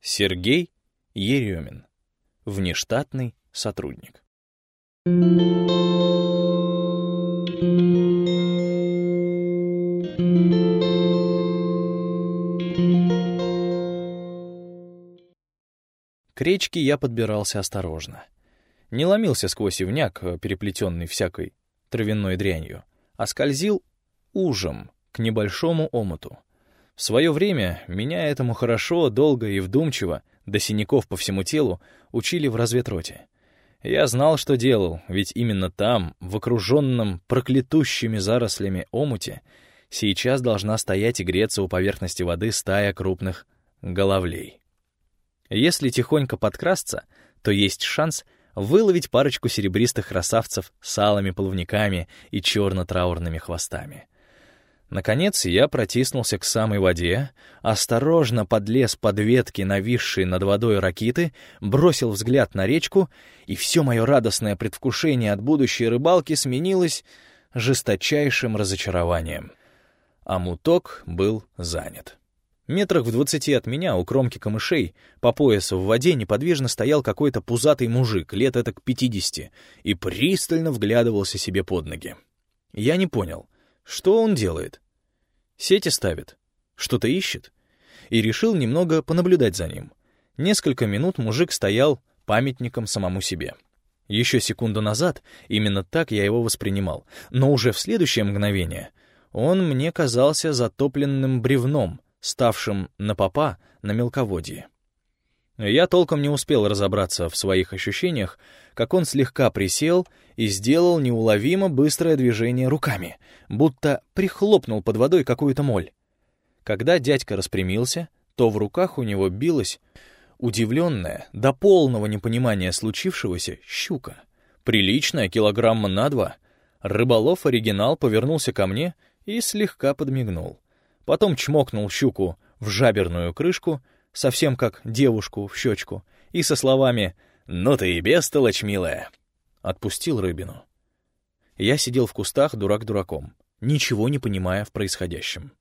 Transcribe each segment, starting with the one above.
Сергей Еремин. Внештатный сотрудник. К речке я подбирался осторожно. Не ломился сквозь ивняк, переплетенный всякой травяной дрянью, а скользил ужем к небольшому омуту. В свое время меня этому хорошо, долго и вдумчиво, до синяков по всему телу, учили в разведроте. Я знал, что делал, ведь именно там, в окруженном проклятущими зарослями омуте, сейчас должна стоять и греться у поверхности воды стая крупных головлей. Если тихонько подкрасться, то есть шанс выловить парочку серебристых красавцев с алыми плавниками и черно-траурными хвостами — Наконец я протиснулся к самой воде, осторожно подлез под ветки, нависшие над водой ракиты, бросил взгляд на речку, и все мое радостное предвкушение от будущей рыбалки сменилось жесточайшим разочарованием. А муток был занят. Метрах в двадцати от меня, у кромки камышей, по поясу в воде неподвижно стоял какой-то пузатый мужик, лет это к пятидесяти, и пристально вглядывался себе под ноги. Я не понял — что он делает? Сети ставит? Что-то ищет? И решил немного понаблюдать за ним. Несколько минут мужик стоял памятником самому себе. Еще секунду назад именно так я его воспринимал, но уже в следующее мгновение он мне казался затопленным бревном, ставшим на попа на мелководье. Я толком не успел разобраться в своих ощущениях, как он слегка присел и сделал неуловимо быстрое движение руками, будто прихлопнул под водой какую-то моль. Когда дядька распрямился, то в руках у него билась удивленная, до полного непонимания случившегося, щука. Приличная, килограмма на два. Рыболов-оригинал повернулся ко мне и слегка подмигнул. Потом чмокнул щуку в жаберную крышку — совсем как девушку в щечку, и со словами «Ну ты и бестолочь, милая!» отпустил рыбину. Я сидел в кустах дурак дураком, ничего не понимая в происходящем.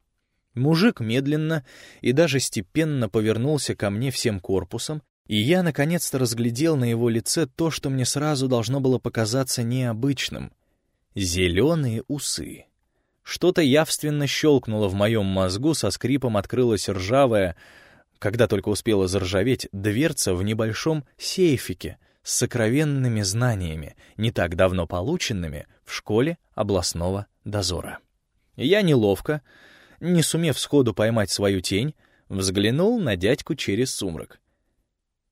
Мужик медленно и даже степенно повернулся ко мне всем корпусом, и я наконец-то разглядел на его лице то, что мне сразу должно было показаться необычным — зеленые усы. Что-то явственно щелкнуло в моем мозгу, со скрипом открылась ржавая, когда только успела заржаветь дверца в небольшом сейфике с сокровенными знаниями, не так давно полученными в школе областного дозора. Я неловко, не сумев сходу поймать свою тень, взглянул на дядьку через сумрак.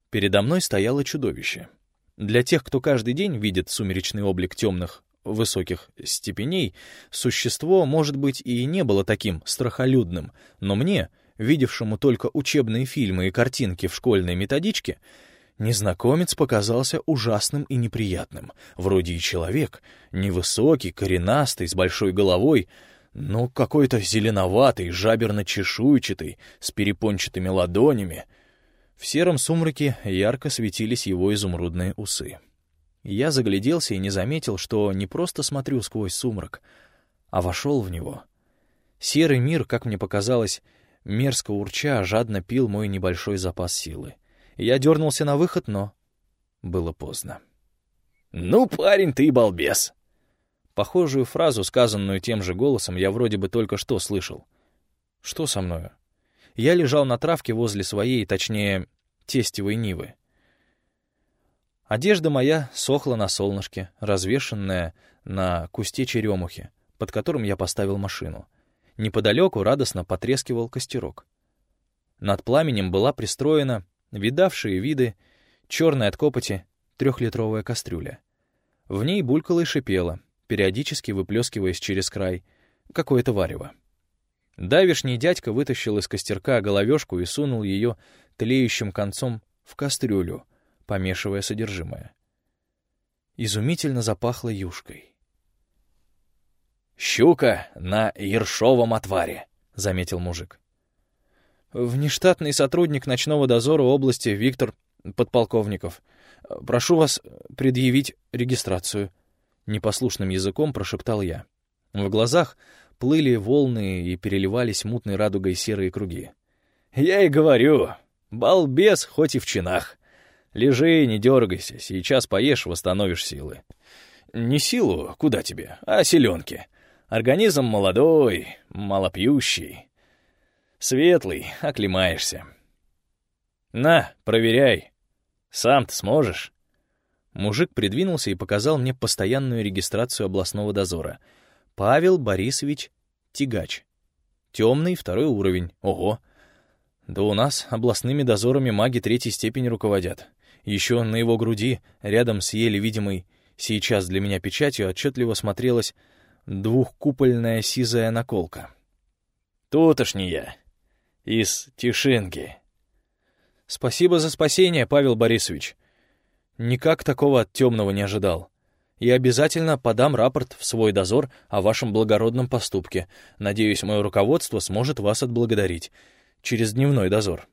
Передо мной стояло чудовище. Для тех, кто каждый день видит сумеречный облик темных высоких степеней, существо, может быть, и не было таким страхолюдным, но мне — видевшему только учебные фильмы и картинки в школьной методичке, незнакомец показался ужасным и неприятным. Вроде и человек, невысокий, коренастый, с большой головой, но какой-то зеленоватый, жаберно-чешуйчатый, с перепончатыми ладонями. В сером сумраке ярко светились его изумрудные усы. Я загляделся и не заметил, что не просто смотрю сквозь сумрак, а вошел в него. Серый мир, как мне показалось, мерзко урча, жадно пил мой небольшой запас силы. Я дернулся на выход, но было поздно. «Ну, парень, ты балбес!» Похожую фразу, сказанную тем же голосом, я вроде бы только что слышал. Что со мною? Я лежал на травке возле своей, точнее, тестевой нивы. Одежда моя сохла на солнышке, развешенная на кусте черемухи, под которым я поставил машину. Неподалеку радостно потрескивал костерок. Над пламенем была пристроена, видавшие виды, черная от копоти, трехлитровая кастрюля. В ней булькало и шипело, периодически выплескиваясь через край, какое-то варево. Давишний дядька вытащил из костерка головешку и сунул ее тлеющим концом в кастрюлю, помешивая содержимое. Изумительно запахло юшкой. «Щука на ершовом отваре», — заметил мужик. «Внештатный сотрудник ночного дозора области Виктор Подполковников. Прошу вас предъявить регистрацию», — непослушным языком прошептал я. В глазах плыли волны и переливались мутной радугой серые круги. «Я и говорю, Балбес, хоть и в чинах. Лежи, не дергайся, сейчас поешь, восстановишь силы. Не силу, куда тебе, а селенки. Организм молодой, малопьющий. Светлый, оклемаешься. На, проверяй. Сам ты сможешь? Мужик придвинулся и показал мне постоянную регистрацию областного дозора. Павел Борисович Тигач. Темный, второй уровень. Ого. Да у нас областными дозорами маги третьей степени руководят. Еще на его груди, рядом с еле видимой сейчас для меня печатью, отчетливо смотрелась двухкупольная сизая наколка. «Тутошний я. Из Тишинки». «Спасибо за спасение, Павел Борисович. Никак такого от темного не ожидал. Я обязательно подам рапорт в свой дозор о вашем благородном поступке. Надеюсь, мое руководство сможет вас отблагодарить. Через дневной дозор».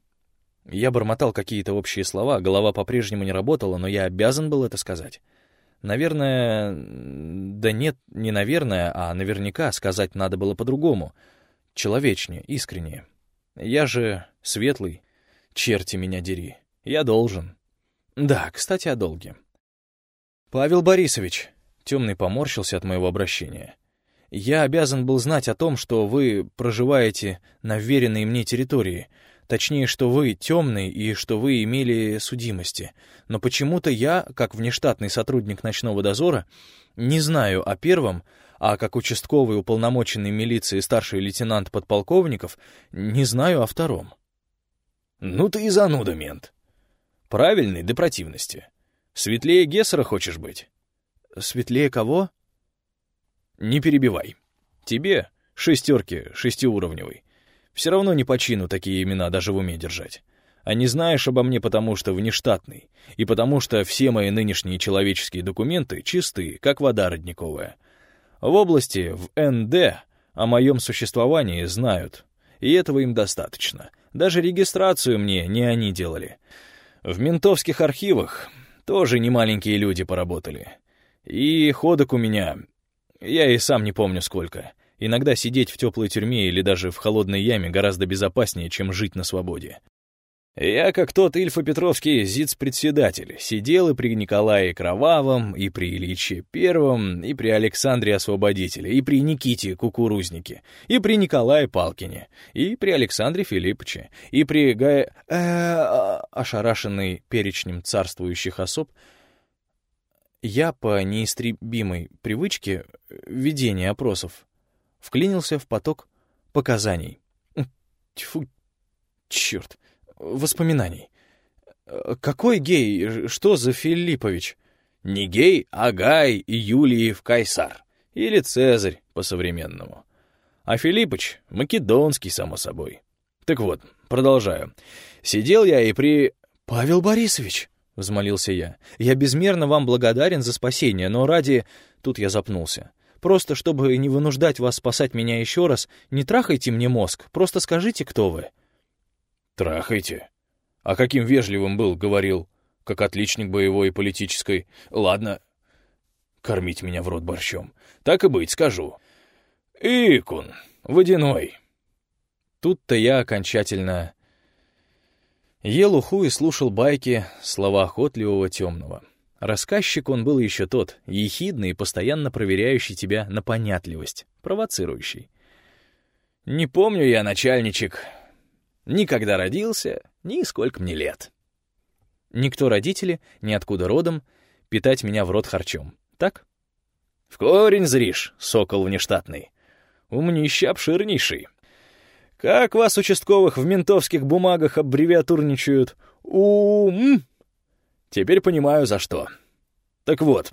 Я бормотал какие-то общие слова, голова по-прежнему не работала, но я обязан был это сказать. Наверное... Да нет, не наверное, а наверняка сказать надо было по-другому. Человечнее, искреннее. Я же светлый. Черти меня дери. Я должен. Да, кстати, о долге. Павел Борисович, темный поморщился от моего обращения. Я обязан был знать о том, что вы проживаете на веренной мне территории, точнее, что вы темный и что вы имели судимости. Но почему-то я, как внештатный сотрудник ночного дозора, не знаю о первом, а как участковый уполномоченный милиции старший лейтенант подполковников, не знаю о втором. «Ну ты и зануда, мент. Правильный до противности. Светлее Гессера хочешь быть?» «Светлее кого?» «Не перебивай. Тебе, шестерки, шестиуровневый, все равно не по чину такие имена даже в уме держать. А не знаешь обо мне потому, что внештатный, и потому что все мои нынешние человеческие документы чисты, как вода родниковая. В области, в НД, о моем существовании знают, и этого им достаточно. Даже регистрацию мне не они делали. В ментовских архивах тоже немаленькие люди поработали. И ходок у меня, я и сам не помню сколько. Иногда сидеть в теплой тюрьме или даже в холодной яме гораздо безопаснее, чем жить на свободе. Я, как тот Ильфа-Петровский зиц-председатель, сидел и при Николае Кровавом, и при Ильиче Первом, и при Александре Освободителе, и при Никите Кукурузнике, и при Николае Палкине, и при Александре Филипповиче, и при Гае... Э, ошарашенный перечнем царствующих особ, я по неистребимой привычке ведения опросов вклинился в поток показаний. Тьфу, черт воспоминаний. Какой гей? Что за Филиппович? Не гей, а Гай Юлиев Кайсар. Или Цезарь по-современному. А Филиппыч — македонский, само собой. Так вот, продолжаю. Сидел я и при... «Павел Борисович!» — взмолился я. «Я безмерно вам благодарен за спасение, но ради...» Тут я запнулся. «Просто, чтобы не вынуждать вас спасать меня еще раз, не трахайте мне мозг, просто скажите, кто вы». «Трахайте». А каким вежливым был, говорил, как отличник боевой и политической. Ладно, кормить меня в рот борщом. Так и быть, скажу. Икун, водяной. Тут-то я окончательно ел уху и слушал байки слова охотливого темного. Рассказчик он был еще тот, ехидный и постоянно проверяющий тебя на понятливость, провоцирующий. «Не помню я, начальничек, Никогда родился, ни сколько мне лет. Никто родители, ниоткуда родом, питать меня в рот харчом. Так? В корень зришь, сокол внештатный. Умнище обширнейший. Как вас, участковых, в ментовских бумагах аббревиатурничают? Ум. Теперь понимаю, за что. Так вот,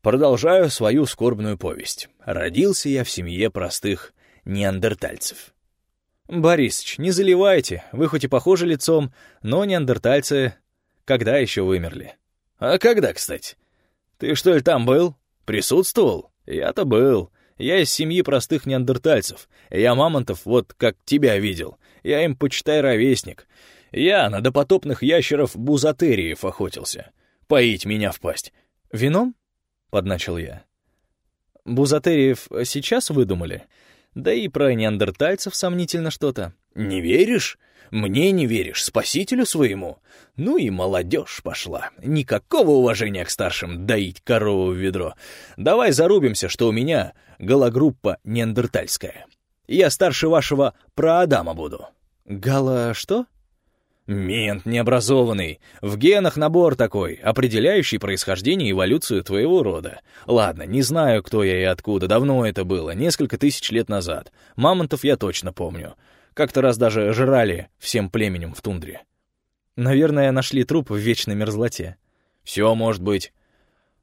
продолжаю свою скорбную повесть. Родился я в семье простых неандертальцев. «Борисыч, не заливайте, вы хоть и похожи лицом, но неандертальцы когда еще вымерли?» «А когда, кстати? Ты что ли там был? Присутствовал? Я-то был. Я из семьи простых неандертальцев. Я мамонтов вот как тебя видел. Я им, почитай, ровесник. Я на допотопных ящеров бузатериев охотился. Поить меня в пасть. Вином?» — подначил я. «Бузатериев сейчас выдумали?» Да и про неандертальцев сомнительно что-то. Не веришь? Мне не веришь, спасителю своему? Ну и молодежь пошла. Никакого уважения к старшим доить корову в ведро. Давай зарубимся, что у меня галогруппа неандертальская. Я старше вашего праадама буду. Гала что? Мент необразованный. В генах набор такой, определяющий происхождение и эволюцию твоего рода. Ладно, не знаю, кто я и откуда, давно это было, несколько тысяч лет назад. Мамонтов я точно помню. Как-то раз даже жрали всем племенем в тундре. Наверное, нашли труп в вечной мерзлоте. Все может быть.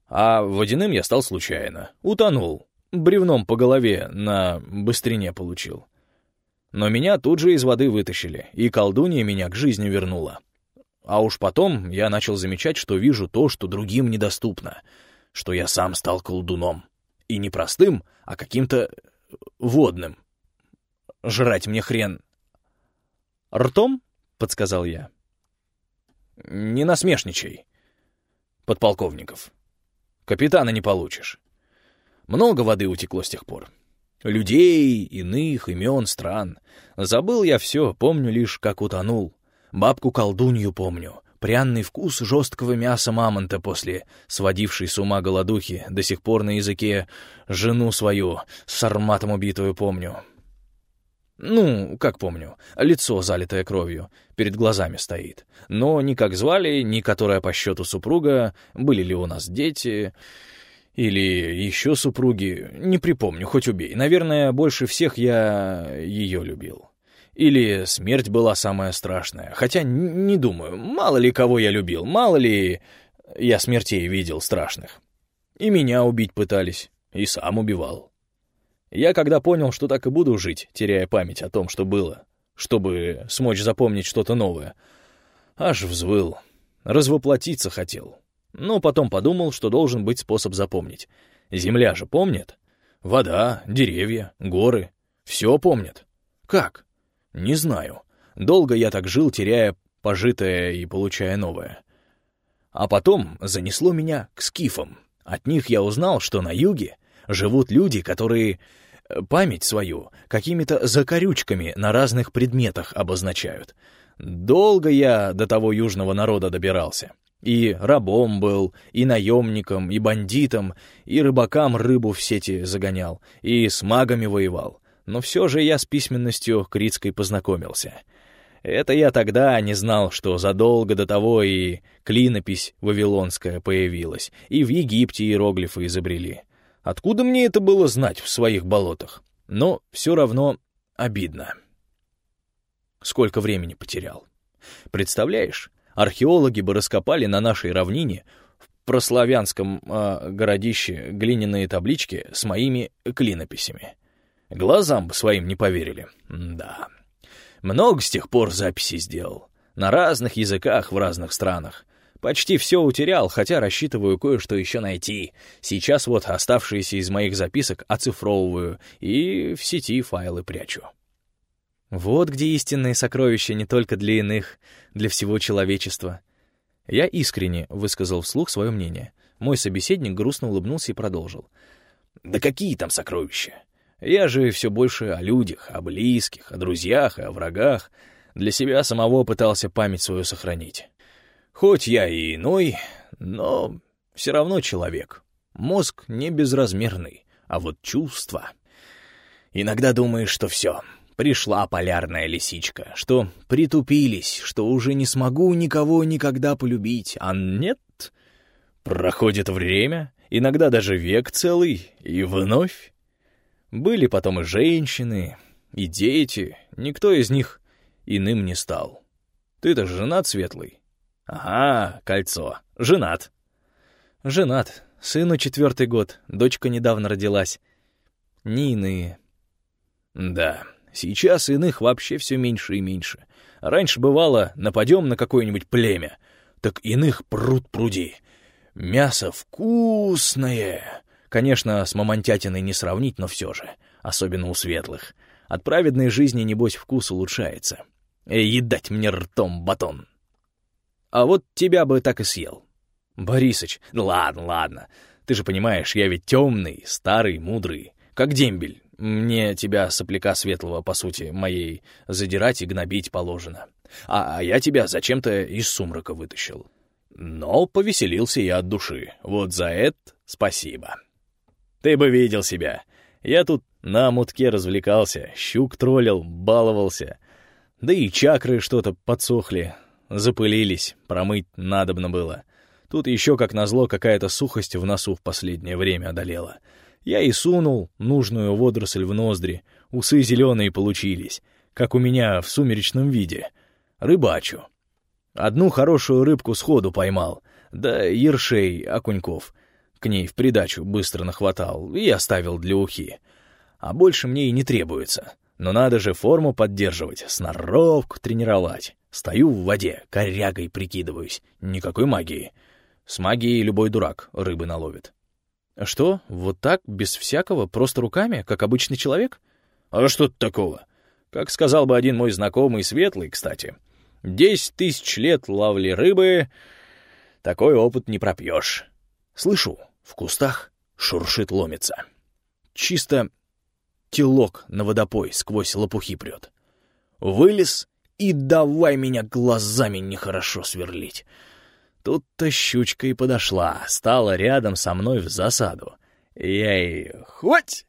А водяным я стал случайно. Утонул. Бревном по голове на быстрине получил. Но меня тут же из воды вытащили, и колдунья меня к жизни вернула. А уж потом я начал замечать, что вижу то, что другим недоступно, что я сам стал колдуном. И не простым, а каким-то водным. Жрать мне хрен. «Ртом?» — подсказал я. «Не насмешничай, подполковников. Капитана не получишь. Много воды утекло с тех пор. Людей, иных, имен, стран. Забыл я все, помню лишь, как утонул. Бабку-колдунью помню. Пряный вкус жесткого мяса мамонта после сводившей с ума голодухи, до сих пор на языке жену свою с арматом убитую помню. Ну, как помню, лицо, залитое кровью, перед глазами стоит. Но ни как звали, ни которая по счету супруга, были ли у нас дети, или еще супруги, не припомню, хоть убей. Наверное, больше всех я ее любил. Или смерть была самая страшная. Хотя не думаю, мало ли кого я любил, мало ли я смертей видел страшных. И меня убить пытались, и сам убивал. Я когда понял, что так и буду жить, теряя память о том, что было, чтобы смочь запомнить что-то новое, аж взвыл, развоплотиться хотел. Но потом подумал, что должен быть способ запомнить. Земля же помнит. Вода, деревья, горы. Все помнят. Как? Не знаю. Долго я так жил, теряя пожитое и получая новое. А потом занесло меня к скифам. От них я узнал, что на юге живут люди, которые э, память свою какими-то закорючками на разных предметах обозначают. Долго я до того южного народа добирался. И рабом был, и наемником, и бандитом, и рыбакам рыбу в сети загонял, и с магами воевал. Но все же я с письменностью критской познакомился. Это я тогда не знал, что задолго до того и клинопись вавилонская появилась, и в Египте иероглифы изобрели. Откуда мне это было знать в своих болотах? Но все равно обидно. Сколько времени потерял. Представляешь, археологи бы раскопали на нашей равнине в прославянском э, городище глиняные таблички с моими клинописями. Глазам бы своим не поверили. Да. Много с тех пор записей сделал. На разных языках в разных странах. Почти все утерял, хотя рассчитываю кое-что еще найти. Сейчас вот оставшиеся из моих записок оцифровываю и в сети файлы прячу. Вот где истинные сокровища не только для иных, для всего человечества. Я искренне высказал вслух свое мнение. Мой собеседник грустно улыбнулся и продолжил. «Да какие там сокровища? Я же все больше о людях, о близких, о друзьях и о врагах. Для себя самого пытался память свою сохранить. Хоть я и иной, но все равно человек. Мозг не безразмерный, а вот чувства. Иногда думаешь, что все, пришла полярная лисичка, что притупились, что уже не смогу никого никогда полюбить, а нет. Проходит время, иногда даже век целый, и вновь. Были потом и женщины, и дети, никто из них иным не стал. Ты-то женат, Светлый? «Ага, кольцо. Женат». «Женат. Сыну четвертый год. Дочка недавно родилась. Не иные». «Да, сейчас иных вообще все меньше и меньше. Раньше бывало, нападем на какое-нибудь племя, так иных пруд пруди. Мясо вкусное. Конечно, с мамонтятиной не сравнить, но все же, особенно у светлых. От праведной жизни, небось, вкус улучшается. Эй, едать мне ртом батон». А вот тебя бы так и съел. Борисыч, ладно, ладно. Ты же понимаешь, я ведь темный, старый, мудрый, как дембель, Мне тебя, сопляка светлого, по сути, моей, задирать и гнобить положено. А, а я тебя зачем-то из сумрака вытащил. Но повеселился я от души. Вот за это спасибо. Ты бы видел себя. Я тут на мутке развлекался, щук троллил, баловался. Да и чакры что-то подсохли, запылились, промыть надобно было. Тут еще, как назло, какая-то сухость в носу в последнее время одолела. Я и сунул нужную водоросль в ноздри, усы зеленые получились, как у меня в сумеречном виде. Рыбачу. Одну хорошую рыбку сходу поймал, да ершей, окуньков. К ней в придачу быстро нахватал и оставил для ухи. А больше мне и не требуется. Но надо же форму поддерживать, сноровку тренировать. Стою в воде, корягой прикидываюсь. Никакой магии. С магией любой дурак рыбы наловит. Что, вот так, без всякого, просто руками, как обычный человек? А что тут такого? Как сказал бы один мой знакомый, светлый, кстати. Десять тысяч лет ловли рыбы, такой опыт не пропьешь. Слышу, в кустах шуршит ломится. Чисто телок на водопой сквозь лопухи прет. Вылез и давай меня глазами нехорошо сверлить. Тут-то щучка и подошла, стала рядом со мной в засаду. Я ей «Хоть!»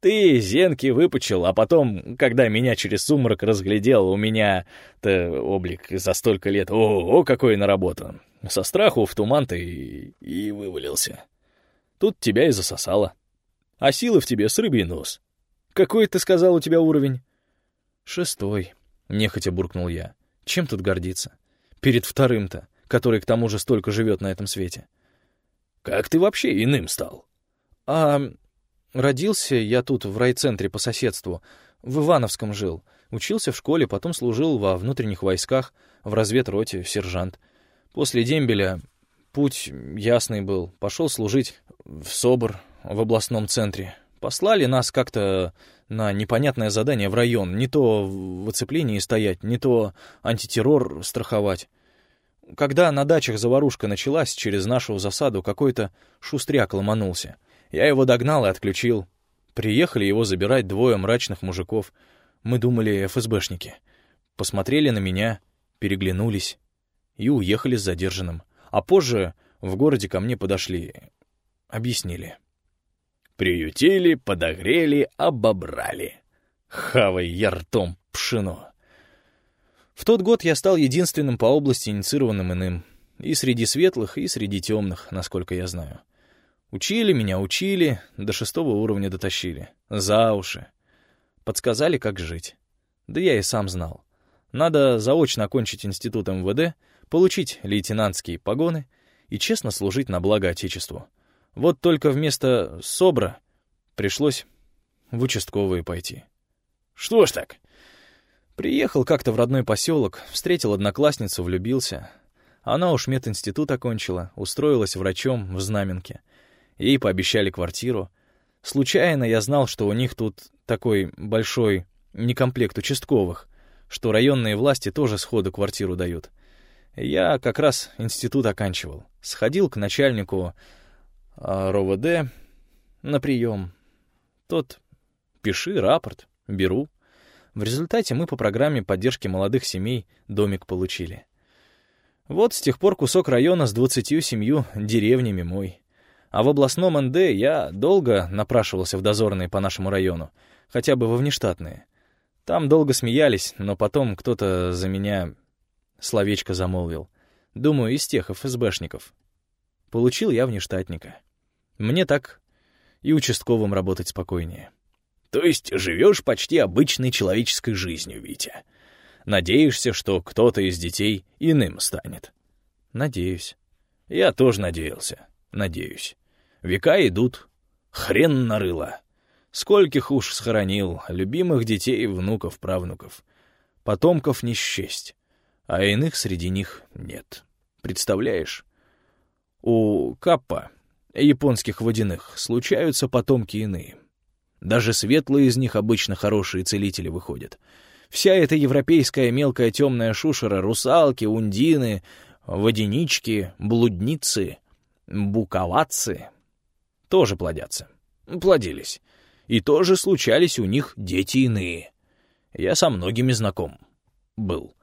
Ты зенки выпучил, а потом, когда меня через сумрак разглядел, у меня-то облик за столько лет, о, какой наработан. Со страху в туман-то и, и вывалился. Тут тебя и засосало. А силы в тебе с рыбий нос. Какой, ты сказал, у тебя уровень? Шестой, нехотя буркнул я. Чем тут гордиться? Перед вторым-то, который к тому же столько живет на этом свете. Как ты вообще иным стал? А Родился я тут, в райцентре по соседству. В Ивановском жил. Учился в школе, потом служил во внутренних войсках, в разведроте, сержант. После дембеля путь ясный был. Пошел служить в СОБР, в областном центре. Послали нас как-то на непонятное задание в район. Не то в оцеплении стоять, не то антитеррор страховать. Когда на дачах заварушка началась, через нашу засаду какой-то шустряк ломанулся — я его догнал и отключил. Приехали его забирать двое мрачных мужиков. Мы думали, ФСБшники. Посмотрели на меня, переглянулись и уехали с задержанным. А позже в городе ко мне подошли, объяснили. Приютили, подогрели, обобрали. Хавай я ртом пшено. В тот год я стал единственным по области инициированным иным. И среди светлых, и среди темных, насколько я знаю. Учили меня, учили, до шестого уровня дотащили. За уши. Подсказали, как жить. Да я и сам знал. Надо заочно окончить институт МВД, получить лейтенантские погоны и честно служить на благо Отечеству. Вот только вместо СОБРа пришлось в участковые пойти. Что ж так? Приехал как-то в родной поселок, встретил одноклассницу, влюбился. Она уж мединститут окончила, устроилась врачом в Знаменке — Ей пообещали квартиру. Случайно я знал, что у них тут такой большой некомплект участковых, что районные власти тоже сходу квартиру дают. Я как раз институт оканчивал. Сходил к начальнику а, РОВД на прием. Тот «Пиши рапорт, беру». В результате мы по программе поддержки молодых семей домик получили. Вот с тех пор кусок района с двадцатью семью деревнями мой. А в областном НД я долго напрашивался в дозорные по нашему району, хотя бы во внештатные. Там долго смеялись, но потом кто-то за меня словечко замолвил. Думаю, из тех ФСБшников. Получил я внештатника. Мне так и участковым работать спокойнее. То есть живешь почти обычной человеческой жизнью, Витя. Надеешься, что кто-то из детей иным станет? Надеюсь. Я тоже надеялся. Надеюсь. Века идут. Хрен нарыло. Скольких уж схоронил, любимых детей, внуков, правнуков. Потомков не счесть, а иных среди них нет. Представляешь? У Каппа, японских водяных, случаются потомки иные. Даже светлые из них обычно хорошие целители выходят. Вся эта европейская мелкая темная шушера, русалки, ундины, водянички, блудницы, буковатцы, тоже плодятся. Плодились. и тоже случались у них дети иные. Я со многими знаком был.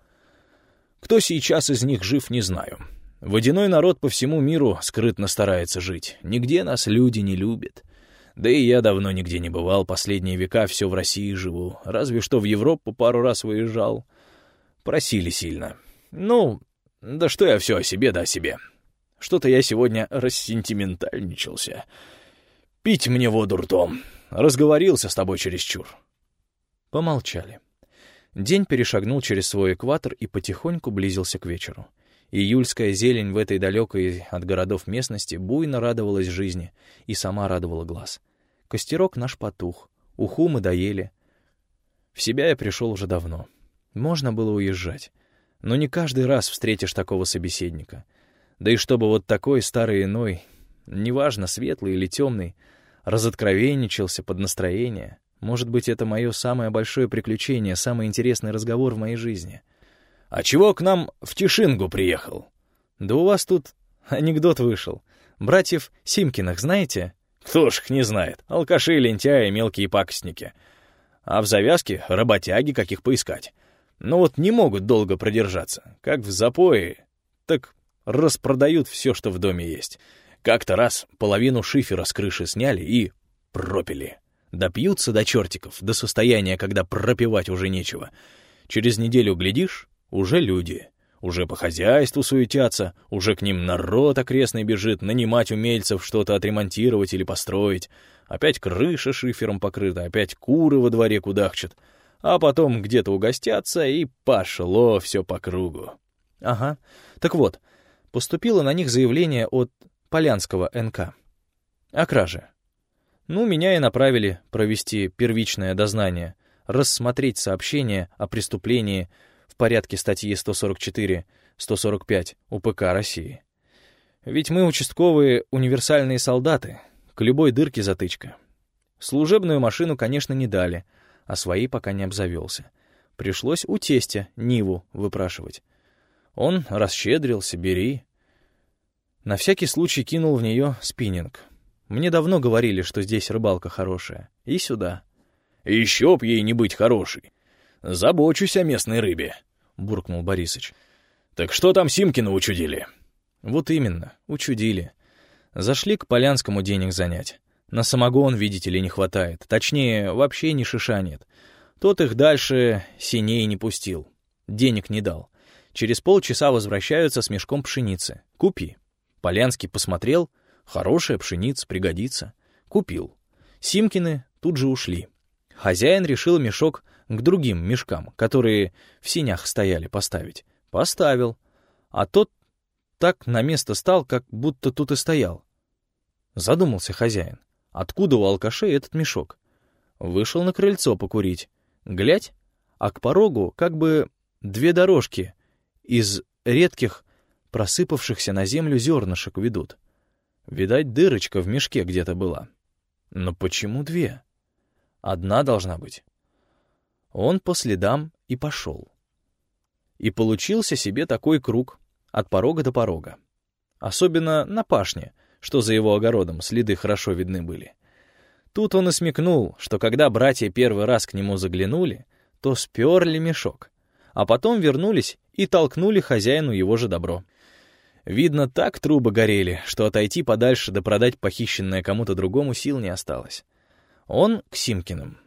Кто сейчас из них жив, не знаю. Водяной народ по всему миру скрытно старается жить. Нигде нас люди не любят. Да и я давно нигде не бывал, последние века все в России живу. Разве что в Европу пару раз выезжал. Просили сильно. Ну, да что я все о себе да о себе. Что-то я сегодня рассентиментальничался. Пить мне воду ртом. Разговорился с тобой чересчур. Помолчали. День перешагнул через свой экватор и потихоньку близился к вечеру. Июльская зелень в этой далекой от городов местности буйно радовалась жизни и сама радовала глаз. Костерок наш потух, уху мы доели. В себя я пришел уже давно. Можно было уезжать. Но не каждый раз встретишь такого собеседника. Да и чтобы вот такой старый иной, неважно, светлый или темный, разоткровенничался под настроение, может быть, это мое самое большое приключение, самый интересный разговор в моей жизни. «А чего к нам в Тишингу приехал?» «Да у вас тут анекдот вышел. Братьев Симкиных знаете?» «Кто ж их не знает? Алкаши, лентяи, мелкие пакостники. А в завязке работяги каких поискать. Но вот не могут долго продержаться. Как в запое, так распродают все, что в доме есть. Как-то раз половину шифера с крыши сняли и пропили». Допьются до чертиков, до состояния, когда пропивать уже нечего. Через неделю глядишь, уже люди. Уже по хозяйству суетятся, уже к ним народ окрестный бежит, нанимать умельцев что-то отремонтировать или построить. Опять крыша шифером покрыта, опять куры во дворе кудахчат. А потом где-то угостятся, и пошло все по кругу. Ага. Так вот, поступило на них заявление от Полянского НК. О краже. Ну, меня и направили провести первичное дознание, рассмотреть сообщение о преступлении порядке статьи 144-145 УПК России. Ведь мы участковые универсальные солдаты, к любой дырке затычка. Служебную машину, конечно, не дали, а своей пока не обзавелся. Пришлось у тестя Ниву выпрашивать. Он расщедрился, бери. На всякий случай кинул в нее спиннинг. Мне давно говорили, что здесь рыбалка хорошая. И сюда. «Еще б ей не быть хорошей. Забочусь о местной рыбе», — буркнул Борисыч. «Так что там Симкина учудили?» «Вот именно, учудили. Зашли к Полянскому денег занять. На самогон, видите ли, не хватает. Точнее, вообще ни шиша нет. Тот их дальше синей не пустил. Денег не дал. Через полчаса возвращаются с мешком пшеницы. Купи. Полянский посмотрел, Хорошая пшеница, пригодится. Купил. Симкины тут же ушли. Хозяин решил мешок к другим мешкам, которые в синях стояли, поставить. Поставил. А тот так на место стал, как будто тут и стоял. Задумался хозяин. Откуда у алкашей этот мешок? Вышел на крыльцо покурить. Глядь, а к порогу как бы две дорожки из редких, просыпавшихся на землю зернышек ведут. Видать, дырочка в мешке где-то была. Но почему две? Одна должна быть. Он по следам и пошел. И получился себе такой круг от порога до порога. Особенно на пашне, что за его огородом следы хорошо видны были. Тут он и смекнул, что когда братья первый раз к нему заглянули, то сперли мешок, а потом вернулись и толкнули хозяину его же добро — Видно, так трубы горели, что отойти подальше да продать похищенное кому-то другому сил не осталось. Он к Симкиным.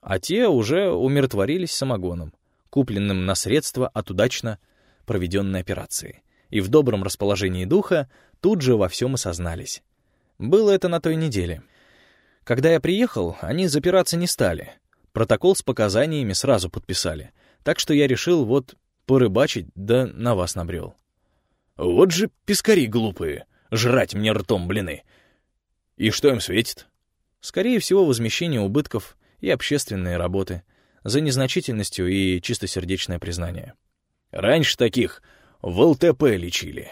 А те уже умиротворились самогоном, купленным на средства от удачно проведенной операции. И в добром расположении духа тут же во всем осознались. Было это на той неделе. Когда я приехал, они запираться не стали. Протокол с показаниями сразу подписали. Так что я решил вот порыбачить, да на вас набрел. Вот же пескари глупые, жрать мне ртом блины. И что им светит? Скорее всего, возмещение убытков и общественные работы, за незначительностью и чистосердечное признание. Раньше таких в ЛТП лечили.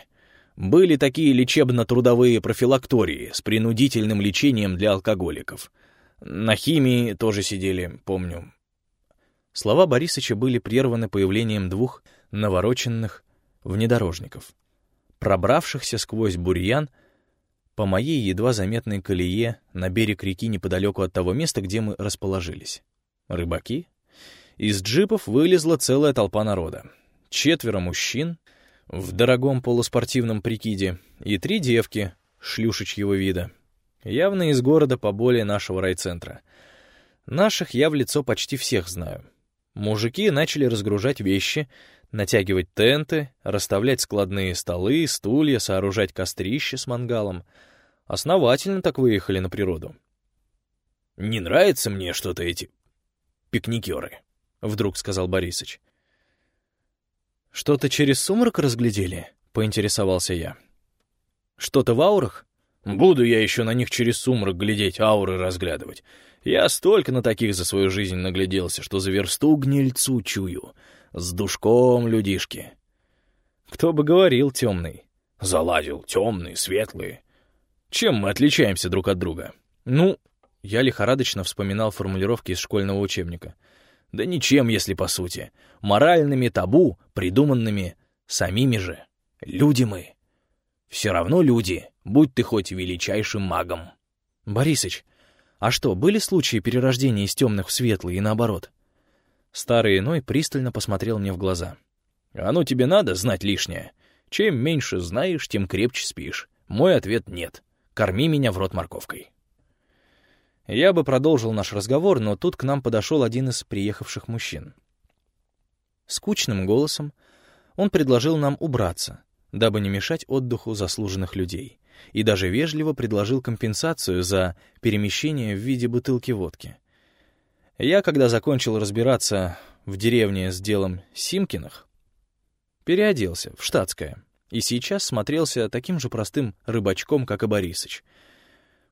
Были такие лечебно-трудовые профилактории с принудительным лечением для алкоголиков. На химии тоже сидели, помню. Слова Борисыча были прерваны появлением двух навороченных внедорожников — пробравшихся сквозь бурьян по моей едва заметной колее на берег реки неподалеку от того места, где мы расположились. Рыбаки? Из джипов вылезла целая толпа народа. Четверо мужчин в дорогом полуспортивном прикиде и три девки шлюшечьего вида. Явно из города поболее нашего райцентра. Наших я в лицо почти всех знаю. Мужики начали разгружать вещи, натягивать тенты, расставлять складные столы, стулья, сооружать кострище с мангалом. Основательно так выехали на природу. «Не нравится мне что-то эти пикникеры», — вдруг сказал Борисыч. «Что-то через сумрак разглядели?» — поинтересовался я. «Что-то в аурах?» «Буду я еще на них через сумрак глядеть, ауры разглядывать. Я столько на таких за свою жизнь нагляделся, что за версту гнильцу чую. С душком людишки». «Кто бы говорил, темный?» «Заладил, темный, светлый. Чем мы отличаемся друг от друга?» «Ну...» Я лихорадочно вспоминал формулировки из школьного учебника — да ничем, если по сути. Моральными табу, придуманными самими же. Люди мы. Все равно люди, будь ты хоть величайшим магом. Борисыч, а что, были случаи перерождения из темных в светлые и наоборот? Старый иной пристально посмотрел мне в глаза. «Оно «А ну тебе надо знать лишнее. Чем меньше знаешь, тем крепче спишь. Мой ответ — нет. Корми меня в рот морковкой». Я бы продолжил наш разговор, но тут к нам подошел один из приехавших мужчин. Скучным голосом он предложил нам убраться, дабы не мешать отдыху заслуженных людей, и даже вежливо предложил компенсацию за перемещение в виде бутылки водки. Я, когда закончил разбираться в деревне с делом Симкиных, переоделся в штатское и сейчас смотрелся таким же простым рыбачком, как и Борисыч —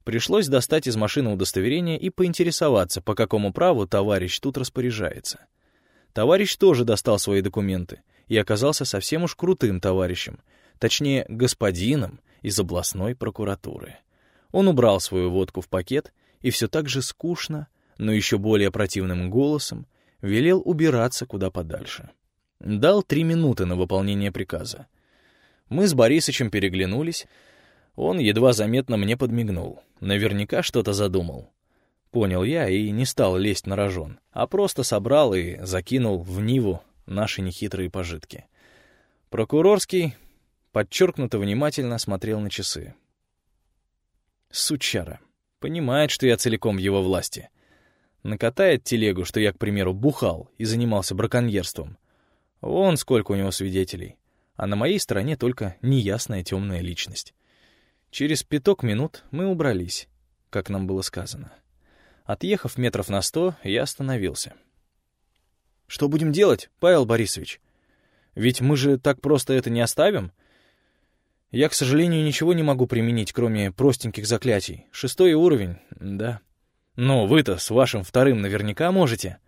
Пришлось достать из машины удостоверение и поинтересоваться, по какому праву товарищ тут распоряжается. Товарищ тоже достал свои документы и оказался совсем уж крутым товарищем, точнее, господином из областной прокуратуры. Он убрал свою водку в пакет и все так же скучно, но еще более противным голосом велел убираться куда подальше. Дал три минуты на выполнение приказа. Мы с Борисычем переглянулись, он едва заметно мне подмигнул. Наверняка что-то задумал. Понял я и не стал лезть на рожон, а просто собрал и закинул в Ниву наши нехитрые пожитки. Прокурорский подчеркнуто внимательно смотрел на часы. Сучара. Понимает, что я целиком в его власти. Накатает телегу, что я, к примеру, бухал и занимался браконьерством. Вон сколько у него свидетелей. А на моей стороне только неясная темная личность. Через пяток минут мы убрались, как нам было сказано. Отъехав метров на сто, я остановился. «Что будем делать, Павел Борисович? Ведь мы же так просто это не оставим?» «Я, к сожалению, ничего не могу применить, кроме простеньких заклятий. Шестой уровень, да. Но вы-то с вашим вторым наверняка можете».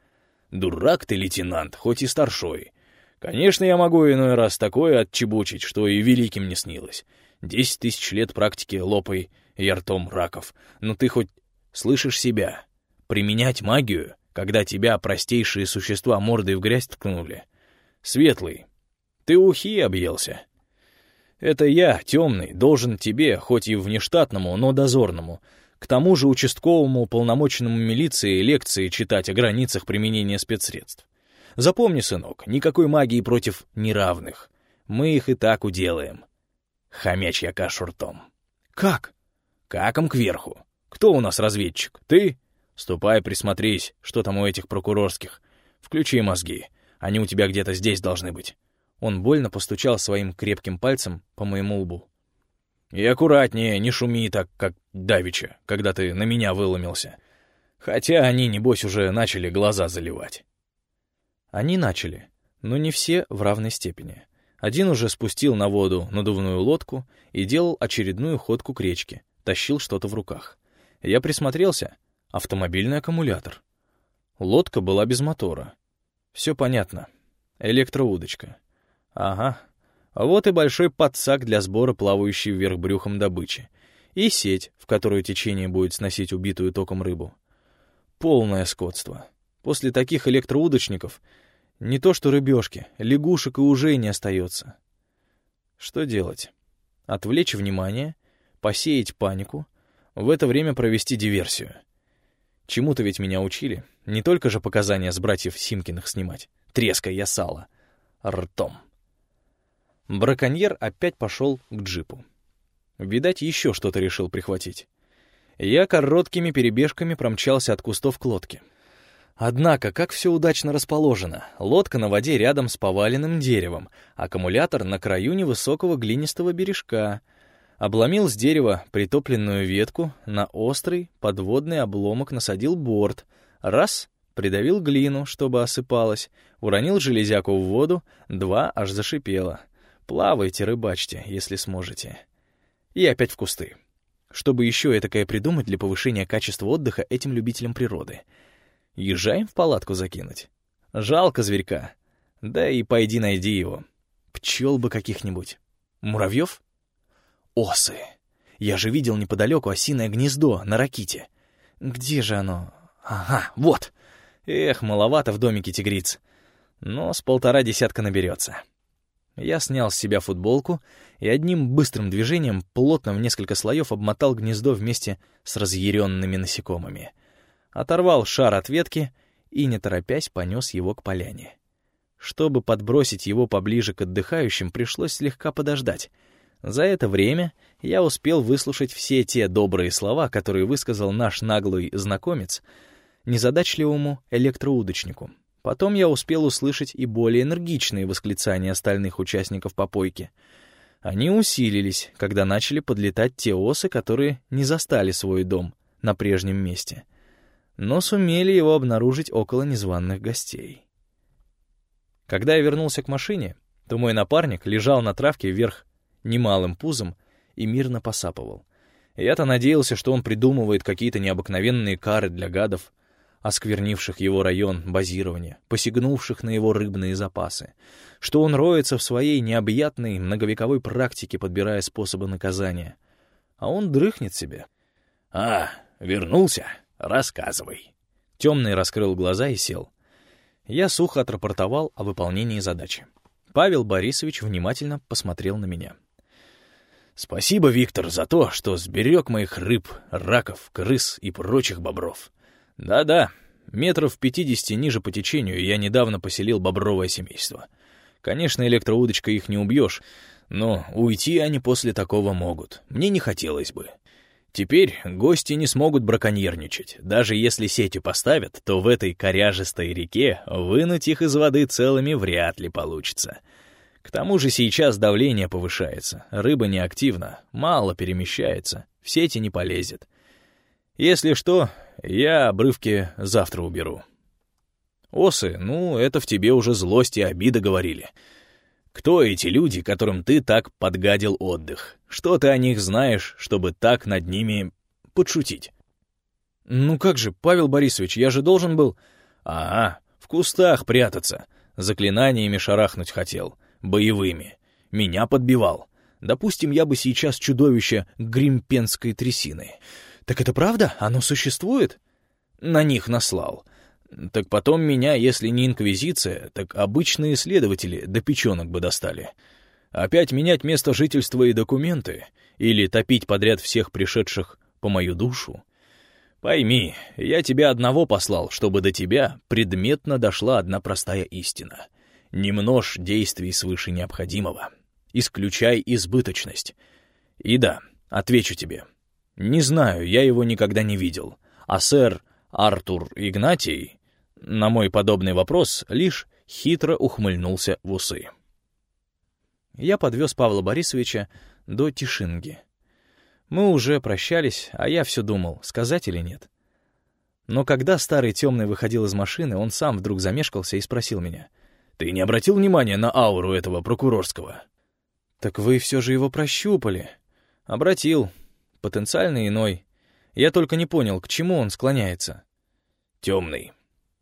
«Дурак ты, лейтенант, хоть и старшой. Конечно, я могу иной раз такое отчебучить, что и великим не снилось. Десять тысяч лет практики лопай и ртом раков. Но ты хоть слышишь себя? Применять магию, когда тебя простейшие существа мордой в грязь ткнули? Светлый, ты ухи объелся. Это я, темный, должен тебе, хоть и внештатному, но дозорному, к тому же участковому полномоченному милиции лекции читать о границах применения спецсредств. Запомни, сынок, никакой магии против неравных. Мы их и так уделаем. Хомячья кашу ртом. «Как?» «Каком кверху. Кто у нас разведчик? Ты? Ступай, присмотрись, что там у этих прокурорских. Включи мозги. Они у тебя где-то здесь должны быть». Он больно постучал своим крепким пальцем по моему лбу. «И аккуратнее, не шуми так, как давеча, когда ты на меня выломился. Хотя они, небось, уже начали глаза заливать». Они начали, но не все в равной степени. Один уже спустил на воду надувную лодку и делал очередную ходку к речке, тащил что-то в руках. Я присмотрелся. Автомобильный аккумулятор. Лодка была без мотора. Все понятно. Электроудочка. Ага. А вот и большой подсак для сбора плавающей вверх брюхом добычи. И сеть, в которую течение будет сносить убитую током рыбу. Полное скотство. После таких электроудочников не то что рыбешки, лягушек и уже не остается. Что делать? Отвлечь внимание, посеять панику, в это время провести диверсию. Чему-то ведь меня учили. Не только же показания с братьев Симкиных снимать. Треска я сало. Ртом. Браконьер опять пошел к джипу. Видать, еще что-то решил прихватить. Я короткими перебежками промчался от кустов к лодке. Однако, как все удачно расположено. Лодка на воде рядом с поваленным деревом, аккумулятор на краю невысокого глинистого бережка. Обломил с дерева притопленную ветку, на острый подводный обломок насадил борт. Раз — придавил глину, чтобы осыпалась, уронил железяку в воду, два — аж зашипело. Плавайте, рыбачьте, если сможете. И опять в кусты. Чтобы еще этакое придумать для повышения качества отдыха этим любителям природы — Езжаем в палатку закинуть. Жалко зверька. Да и пойди найди его. Пчел бы каких-нибудь. Муравьев? Осы. Я же видел неподалеку осиное гнездо на раките. Где же оно? Ага, вот. Эх, маловато в домике тигриц. Но с полтора десятка наберется. Я снял с себя футболку и одним быстрым движением плотно в несколько слоев обмотал гнездо вместе с разъяренными насекомыми — оторвал шар от ветки и, не торопясь, понес его к поляне. Чтобы подбросить его поближе к отдыхающим, пришлось слегка подождать. За это время я успел выслушать все те добрые слова, которые высказал наш наглый знакомец незадачливому электроудочнику. Потом я успел услышать и более энергичные восклицания остальных участников попойки. Они усилились, когда начали подлетать те осы, которые не застали свой дом на прежнем месте — но сумели его обнаружить около незваных гостей. Когда я вернулся к машине, то мой напарник лежал на травке вверх немалым пузом и мирно посапывал. Я-то надеялся, что он придумывает какие-то необыкновенные кары для гадов, осквернивших его район базирования, посягнувших на его рыбные запасы, что он роется в своей необъятной многовековой практике, подбирая способы наказания. А он дрыхнет себе. «А, вернулся?» «Рассказывай». Темный раскрыл глаза и сел. Я сухо отрапортовал о выполнении задачи. Павел Борисович внимательно посмотрел на меня. «Спасибо, Виктор, за то, что сберег моих рыб, раков, крыс и прочих бобров. Да-да, метров пятидесяти ниже по течению я недавно поселил бобровое семейство. Конечно, электроудочкой их не убьешь, но уйти они после такого могут. Мне не хотелось бы. Теперь гости не смогут браконьерничать. Даже если сети поставят, то в этой коряжестой реке вынуть их из воды целыми вряд ли получится. К тому же сейчас давление повышается, рыба неактивна, мало перемещается, в сети не полезет. Если что, я обрывки завтра уберу. Осы, ну, это в тебе уже злость и обида говорили. Кто эти люди, которым ты так подгадил отдых? Что ты о них знаешь, чтобы так над ними подшутить? Ну как же, Павел Борисович, я же должен был... А, в кустах прятаться. Заклинаниями шарахнуть хотел. Боевыми. Меня подбивал. Допустим, я бы сейчас чудовище гримпенской трясины. Так это правда? Оно существует? На них наслал. Так потом меня, если не инквизиция, так обычные следователи до печенок бы достали. Опять менять место жительства и документы? Или топить подряд всех пришедших по мою душу? Пойми, я тебя одного послал, чтобы до тебя предметно дошла одна простая истина. Не множь действий свыше необходимого. Исключай избыточность. И да, отвечу тебе. Не знаю, я его никогда не видел. А сэр Артур Игнатий на мой подобный вопрос лишь хитро ухмыльнулся в усы. Я подвез Павла Борисовича до Тишинги. Мы уже прощались, а я все думал, сказать или нет. Но когда старый темный выходил из машины, он сам вдруг замешкался и спросил меня. «Ты не обратил внимания на ауру этого прокурорского?» «Так вы все же его прощупали». «Обратил. Потенциально иной. Я только не понял, к чему он склоняется». «Темный.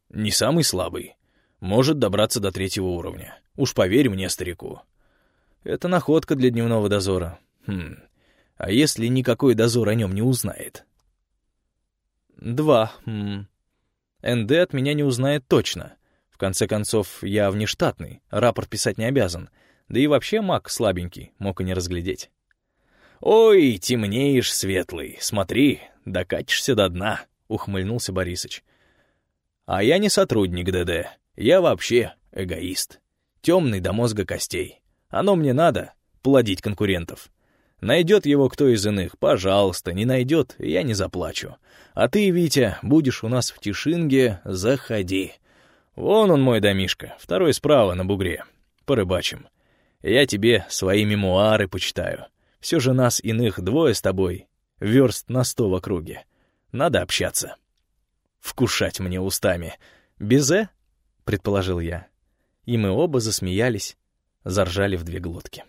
Не самый слабый. Может добраться до третьего уровня. Уж поверь мне, старику. Это находка для дневного дозора. Хм. А если никакой дозор о нем не узнает? Два. Хм. НД от меня не узнает точно. В конце концов, я внештатный, рапорт писать не обязан. Да и вообще маг слабенький, мог и не разглядеть. «Ой, темнеешь, светлый, смотри, докатишься до дна», — ухмыльнулся Борисыч. «А я не сотрудник ДД, я вообще эгоист. Темный до мозга костей. Оно мне надо — плодить конкурентов. Найдет его кто из иных, пожалуйста, не найдет, я не заплачу. А ты, Витя, будешь у нас в Тишинге, заходи. Вон он мой домишко, второй справа на бугре. Порыбачим. Я тебе свои мемуары почитаю. Все же нас иных двое с тобой, верст на сто в округе. Надо общаться. Вкушать мне устами. Безе? — предположил я. И мы оба засмеялись, заржали в две глотки.